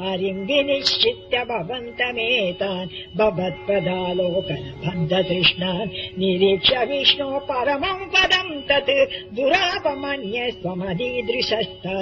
हरिम् विनिश्चित्य भवन्तमेतान् भवत्पदालोकन निरीक्ष निरीक्ष्य विष्णो परमम् पदम् तत् दुरापमन्यस्त्वमदीदृशस्ता